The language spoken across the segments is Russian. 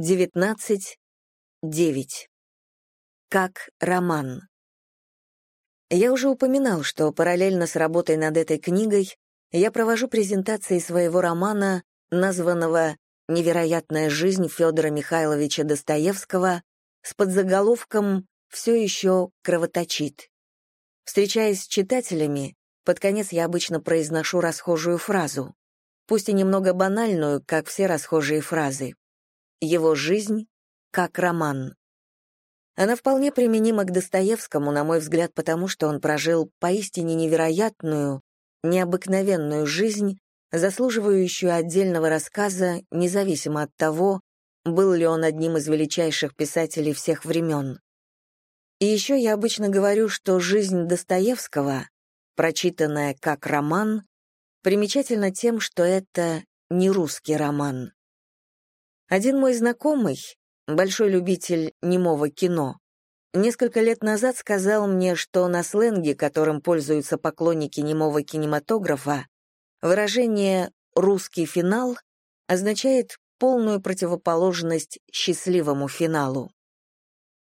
19.9. Как роман. Я уже упоминал, что параллельно с работой над этой книгой я провожу презентации своего романа, названного «Невероятная жизнь Федора Михайловича Достоевского» с подзаголовком «Все еще кровоточит». Встречаясь с читателями, под конец я обычно произношу расхожую фразу, пусть и немного банальную, как все расхожие фразы. Его жизнь как роман. Она вполне применима к Достоевскому, на мой взгляд, потому что он прожил поистине невероятную, необыкновенную жизнь, заслуживающую отдельного рассказа, независимо от того, был ли он одним из величайших писателей всех времен. И еще я обычно говорю, что жизнь Достоевского, прочитанная как роман, примечательна тем, что это не русский роман. Один мой знакомый, большой любитель немого кино, несколько лет назад сказал мне, что на сленге, которым пользуются поклонники немого кинематографа, выражение «русский финал» означает полную противоположность счастливому финалу.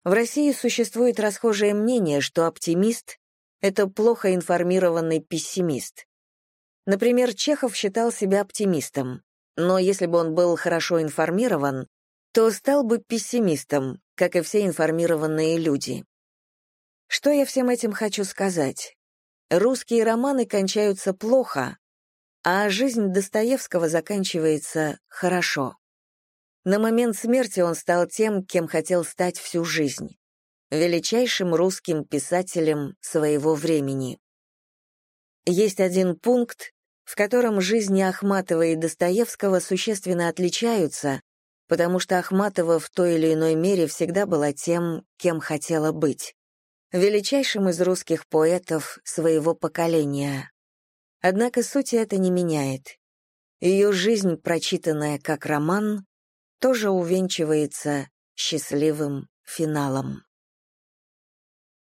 В России существует расхожее мнение, что оптимист — это плохо информированный пессимист. Например, Чехов считал себя оптимистом но если бы он был хорошо информирован, то стал бы пессимистом, как и все информированные люди. Что я всем этим хочу сказать? Русские романы кончаются плохо, а жизнь Достоевского заканчивается хорошо. На момент смерти он стал тем, кем хотел стать всю жизнь — величайшим русским писателем своего времени. Есть один пункт, в котором жизни Ахматова и Достоевского существенно отличаются, потому что Ахматова в той или иной мере всегда была тем, кем хотела быть — величайшим из русских поэтов своего поколения. Однако сути это не меняет. Ее жизнь, прочитанная как роман, тоже увенчивается счастливым финалом.